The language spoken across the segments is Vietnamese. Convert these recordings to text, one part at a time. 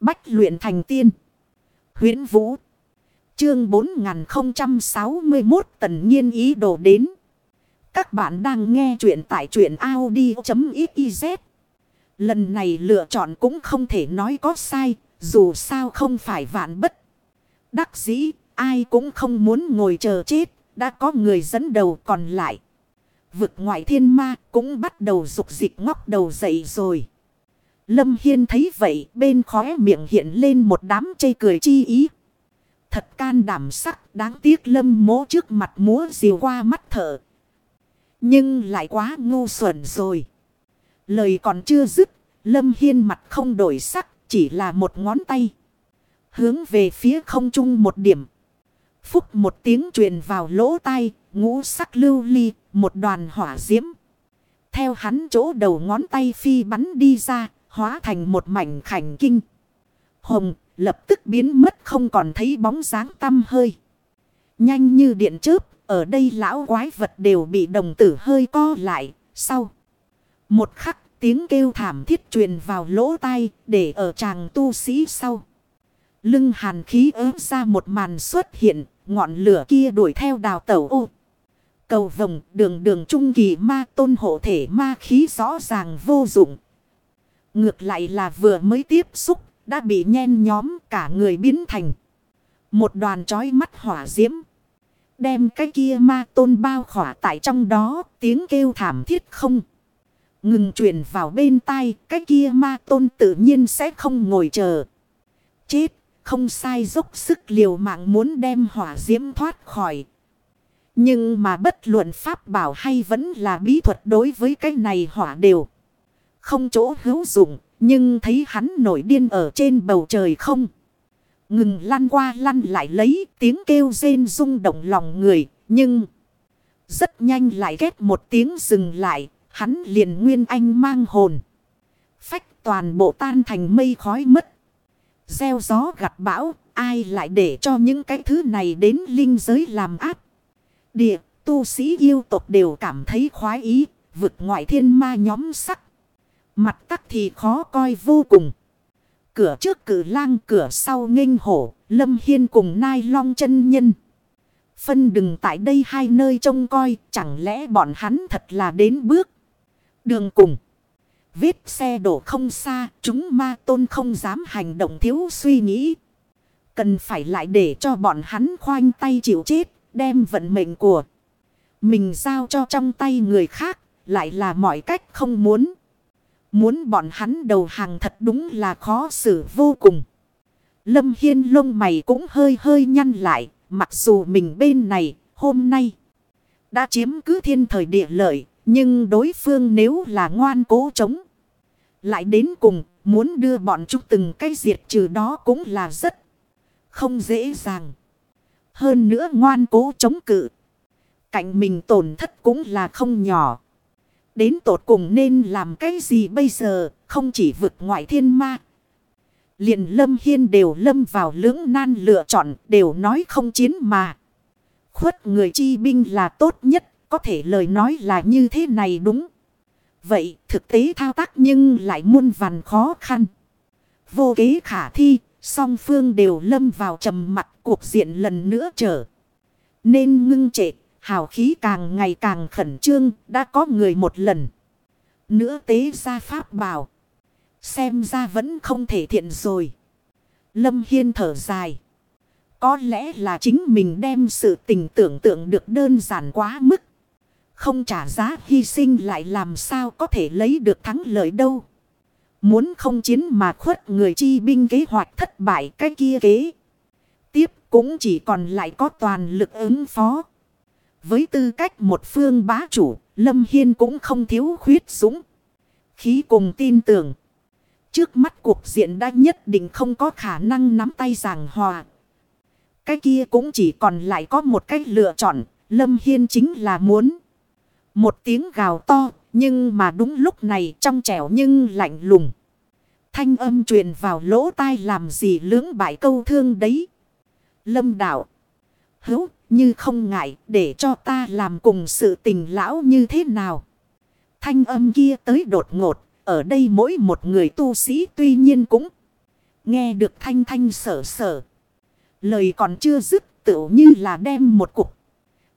Bách luyện thành tiên. huyễn Vũ. Chương 4061 tần nhiên ý đồ đến. Các bạn đang nghe truyện tại truyện Audi.xyz. Lần này lựa chọn cũng không thể nói có sai. Dù sao không phải vạn bất. Đắc dĩ, ai cũng không muốn ngồi chờ chết. Đã có người dẫn đầu còn lại. Vực ngoại thiên ma cũng bắt đầu dục dịch ngóc đầu dậy rồi. Lâm Hiên thấy vậy bên khóe miệng hiện lên một đám chây cười chi ý. Thật can đảm sắc đáng tiếc lâm mố trước mặt múa diều qua mắt thở. Nhưng lại quá ngu xuẩn rồi. Lời còn chưa dứt, lâm hiên mặt không đổi sắc, chỉ là một ngón tay. Hướng về phía không trung một điểm. Phúc một tiếng truyền vào lỗ tai, ngũ sắc lưu ly, một đoàn hỏa diễm. Theo hắn chỗ đầu ngón tay phi bắn đi ra, hóa thành một mảnh khảnh kinh. Hồng lập tức biến mất không còn thấy bóng dáng tăm hơi. Nhanh như điện chớp, ở đây lão quái vật đều bị đồng tử hơi co lại, sau. Một khắc tiếng kêu thảm thiết truyền vào lỗ tai để ở chàng tu sĩ sau. Lưng hàn khí ớt ra một màn xuất hiện, ngọn lửa kia đuổi theo đào tẩu ô. Cầu vồng đường đường trung kỳ ma tôn hộ thể ma khí rõ ràng vô dụng. Ngược lại là vừa mới tiếp xúc, đã bị nhen nhóm cả người biến thành. Một đoàn trói mắt hỏa diễm. Đem cái kia ma tôn bao khỏa tại trong đó, tiếng kêu thảm thiết không. Ngừng truyền vào bên tai, cái kia ma tôn tự nhiên sẽ không ngồi chờ. Chết, không sai dốc sức liều mạng muốn đem hỏa diễm thoát khỏi. Nhưng mà bất luận pháp bảo hay vẫn là bí thuật đối với cái này hỏa đều. Không chỗ hữu dụng, nhưng thấy hắn nổi điên ở trên bầu trời không. Ngừng lăn qua lăn lại lấy tiếng kêu rên rung động lòng người. Nhưng rất nhanh lại ghét một tiếng dừng lại. Hắn liền nguyên anh mang hồn. Phách toàn bộ tan thành mây khói mất. Gieo gió gặt bão. Ai lại để cho những cái thứ này đến linh giới làm áp. Địa, tu sĩ yêu tộc đều cảm thấy khoái ý. Vực ngoại thiên ma nhóm sắc. Mặt tắc thì khó coi vô cùng. Cửa trước cử lang cửa sau nghênh hổ, lâm hiên cùng nai long chân nhân. Phân đừng tại đây hai nơi trông coi, chẳng lẽ bọn hắn thật là đến bước. Đường cùng. Vết xe đổ không xa, chúng ma tôn không dám hành động thiếu suy nghĩ. Cần phải lại để cho bọn hắn khoanh tay chịu chết, đem vận mệnh của mình giao cho trong tay người khác, lại là mọi cách không muốn. Muốn bọn hắn đầu hàng thật đúng là khó xử vô cùng. Lâm Hiên lông mày cũng hơi hơi nhăn lại. Mặc dù mình bên này, hôm nay, đã chiếm cứ thiên thời địa lợi. Nhưng đối phương nếu là ngoan cố chống. Lại đến cùng, muốn đưa bọn chúng từng cái diệt trừ đó cũng là rất không dễ dàng. Hơn nữa ngoan cố chống cự. Cạnh mình tổn thất cũng là không nhỏ. Đến tột cùng nên làm cái gì bây giờ, không chỉ vực ngoại thiên ma. liền lâm hiên đều lâm vào lưỡng nan lựa chọn, đều nói không chiến mà. Khuất người chi binh là tốt nhất, có thể lời nói là như thế này đúng. Vậy thực tế thao tác nhưng lại muôn vàn khó khăn. Vô kế khả thi, song phương đều lâm vào trầm mặt cuộc diện lần nữa trở. Nên ngưng trệ hào khí càng ngày càng khẩn trương, đã có người một lần. Nữa tế ra pháp bảo. Xem ra vẫn không thể thiện rồi. Lâm Hiên thở dài. Có lẽ là chính mình đem sự tình tưởng tượng được đơn giản quá mức. Không trả giá hy sinh lại làm sao có thể lấy được thắng lợi đâu. Muốn không chiến mà khuất người chi binh kế hoạch thất bại cái kia kế. Tiếp cũng chỉ còn lại có toàn lực ứng phó. Với tư cách một phương bá chủ, Lâm Hiên cũng không thiếu khuyết súng. Khí cùng tin tưởng. Trước mắt cuộc diện đã nhất định không có khả năng nắm tay giảng hòa. Cái kia cũng chỉ còn lại có một cách lựa chọn. Lâm Hiên chính là muốn. Một tiếng gào to. Nhưng mà đúng lúc này trong trẻo nhưng lạnh lùng. Thanh âm truyền vào lỗ tai làm gì lưỡng bại câu thương đấy. Lâm đạo. Hữu như không ngại, để cho ta làm cùng sự tình lão như thế nào. Thanh âm kia tới đột ngột. Ở đây mỗi một người tu sĩ tuy nhiên cũng Nghe được thanh thanh sở sở. Lời còn chưa dứt tự như là đem một cục.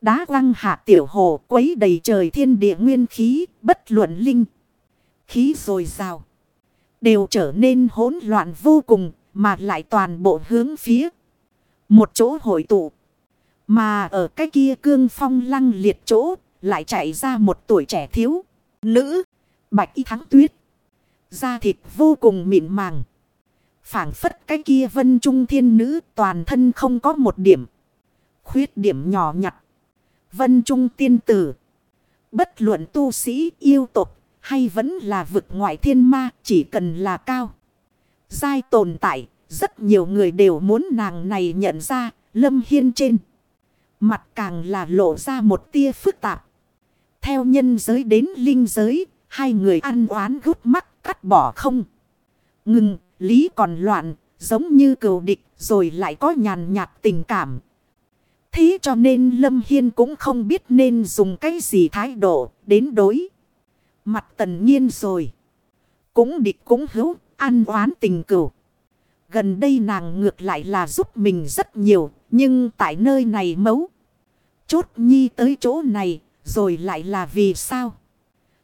Đá lăng hạ tiểu hồ, quấy đầy trời thiên địa nguyên khí, bất luận linh. Khí rồi rào. Đều trở nên hỗn loạn vô cùng, mà lại toàn bộ hướng phía. Một chỗ hội tụ. Mà ở cái kia cương phong lăng liệt chỗ, lại chạy ra một tuổi trẻ thiếu. Nữ. Bạch y thắng tuyết. Da thịt vô cùng mịn màng. phảng phất cái kia vân trung thiên nữ, toàn thân không có một điểm. Khuyết điểm nhỏ nhặt. Vân trung tiên tử. Bất luận tu sĩ yêu tục hay vẫn là vực ngoại thiên ma, chỉ cần là cao. Giai tồn tại. Rất nhiều người đều muốn nàng này nhận ra, lâm hiên trên. Mặt càng là lộ ra một tia phức tạp. Theo nhân giới đến linh giới Hai người ăn oán gút mắt cắt bỏ không. Ngừng, lý còn loạn, giống như cừu địch rồi lại có nhàn nhạt tình cảm. Thế cho nên Lâm Hiên cũng không biết nên dùng cái gì thái độ đến đối. Mặt tần nhiên rồi. Cũng địch cũng hữu, ăn oán tình cừu. Gần đây nàng ngược lại là giúp mình rất nhiều, nhưng tại nơi này mấu. Chốt nhi tới chỗ này, rồi lại là vì sao?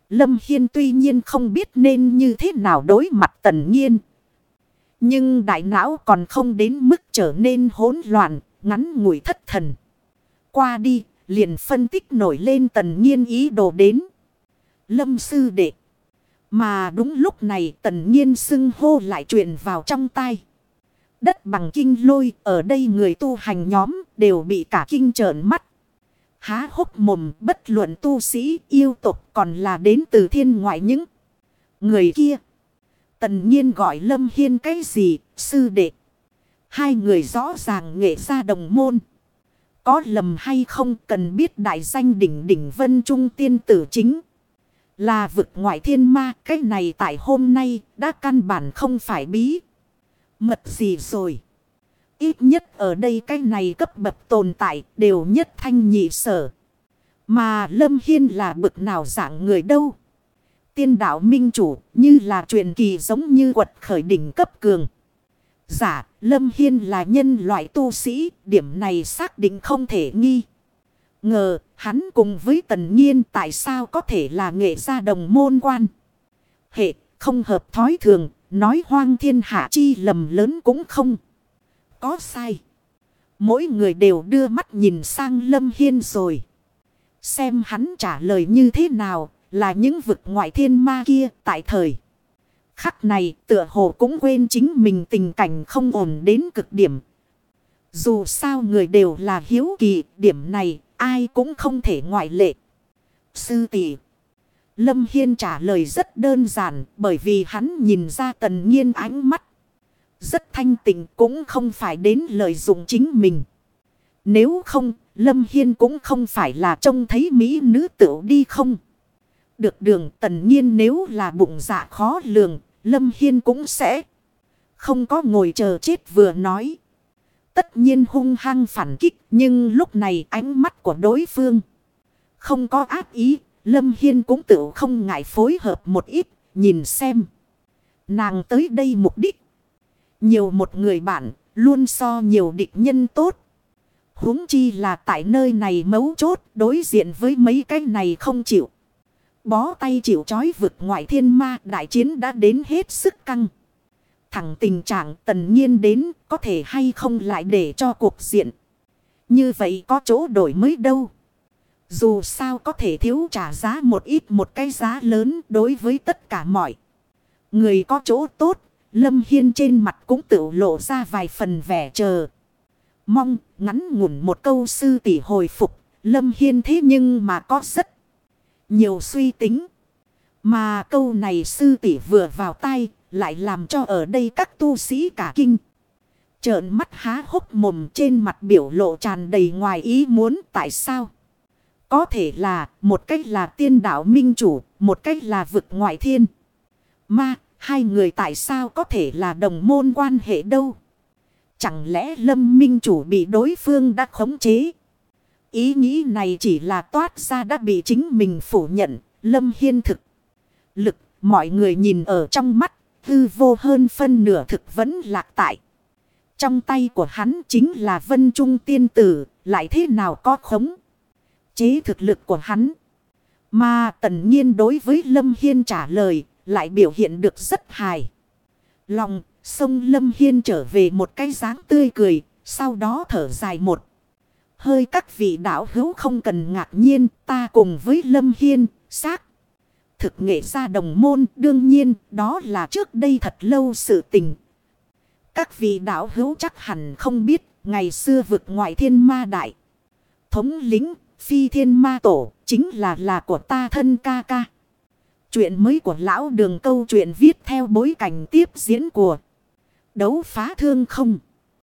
Lâm Hiên tuy nhiên không biết nên như thế nào đối mặt tần nhiên. Nhưng đại não còn không đến mức trở nên hỗn loạn, ngắn ngủi thất thần. Qua đi, liền phân tích nổi lên tần nhiên ý đồ đến. Lâm sư đệ. Mà đúng lúc này tần nhiên xưng hô lại chuyện vào trong tay. Đất bằng kinh lôi ở đây người tu hành nhóm đều bị cả kinh trợn mắt há hốc mồm bất luận tu sĩ yêu tục còn là đến từ thiên ngoại những người kia. Tần nhiên gọi Lâm Hiên cái gì, sư đệ. Hai người rõ ràng nghệ ra đồng môn. Có lầm hay không cần biết đại danh đỉnh đỉnh vân trung tiên tử chính. Là vực ngoại thiên ma, cái này tại hôm nay đã căn bản không phải bí. Mật gì rồi. Ít nhất ở đây cái này cấp bậc tồn tại đều nhất thanh nhị sở. Mà Lâm Hiên là bực nào dạng người đâu. Tiên đạo minh chủ như là truyền kỳ giống như quật khởi đỉnh cấp cường. Giả, Lâm Hiên là nhân loại tu sĩ, điểm này xác định không thể nghi. Ngờ, hắn cùng với tần nhiên tại sao có thể là nghệ gia đồng môn quan. Hệ, không hợp thói thường nói hoang thiên hạ chi lầm lớn cũng không có sai. Mỗi người đều đưa mắt nhìn sang Lâm Hiên rồi. Xem hắn trả lời như thế nào là những vực ngoại thiên ma kia tại thời. Khắc này tựa hồ cũng quên chính mình tình cảnh không ổn đến cực điểm. Dù sao người đều là hiếu kỳ, điểm này ai cũng không thể ngoại lệ. Sư tỷ Lâm Hiên trả lời rất đơn giản bởi vì hắn nhìn ra tần nhiên ánh mắt rất thanh tịnh cũng không phải đến lợi dụng chính mình. Nếu không, Lâm Hiên cũng không phải là trông thấy Mỹ nữ tử đi không. Được đường tần nhiên nếu là bụng dạ khó lường, Lâm Hiên cũng sẽ không có ngồi chờ chết vừa nói. Tất nhiên hung hăng phản kích nhưng lúc này ánh mắt của đối phương không có ác ý. Lâm Hiên cũng tự không ngại phối hợp một ít, nhìn xem. Nàng tới đây mục đích. Nhiều một người bạn, luôn so nhiều địch nhân tốt. huống chi là tại nơi này mấu chốt đối diện với mấy cái này không chịu. Bó tay chịu chói vực ngoại thiên ma đại chiến đã đến hết sức căng. Thẳng tình trạng tần nhiên đến có thể hay không lại để cho cuộc diện. Như vậy có chỗ đổi mới đâu. Dù sao có thể thiếu trả giá một ít một cái giá lớn đối với tất cả mọi. Người có chỗ tốt, Lâm Hiên trên mặt cũng tự lộ ra vài phần vẻ chờ. Mong ngắn ngủn một câu sư tỷ hồi phục. Lâm Hiên thế nhưng mà có rất nhiều suy tính. Mà câu này sư tỷ vừa vào tay lại làm cho ở đây các tu sĩ cả kinh. Trợn mắt há hốc mồm trên mặt biểu lộ tràn đầy ngoài ý muốn tại sao. Có thể là một cách là tiên đạo minh chủ, một cách là vực ngoại thiên. mà Hai người tại sao có thể là đồng môn quan hệ đâu? Chẳng lẽ lâm minh chủ bị đối phương đã khống chế? Ý nghĩ này chỉ là toát ra đã bị chính mình phủ nhận. Lâm hiên thực. Lực mọi người nhìn ở trong mắt. hư vô hơn phân nửa thực vẫn lạc tại. Trong tay của hắn chính là vân trung tiên tử, lại thế nào có khống. Chế thực lực của hắn. Mà tần nhiên đối với Lâm Hiên trả lời, lại biểu hiện được rất hài. Lòng, sông Lâm Hiên trở về một cái dáng tươi cười, sau đó thở dài một. Hơi các vị đạo hữu không cần ngạc nhiên, ta cùng với Lâm Hiên, xác. Thực nghệ ra đồng môn, đương nhiên, đó là trước đây thật lâu sự tình. Các vị đạo hữu chắc hẳn không biết, ngày xưa vực ngoại thiên ma đại. Thống lính, phi thiên ma tổ, chính là là của ta thân ca ca. Chuyện mới của lão đường câu chuyện viết theo bối cảnh tiếp diễn của đấu phá thương không.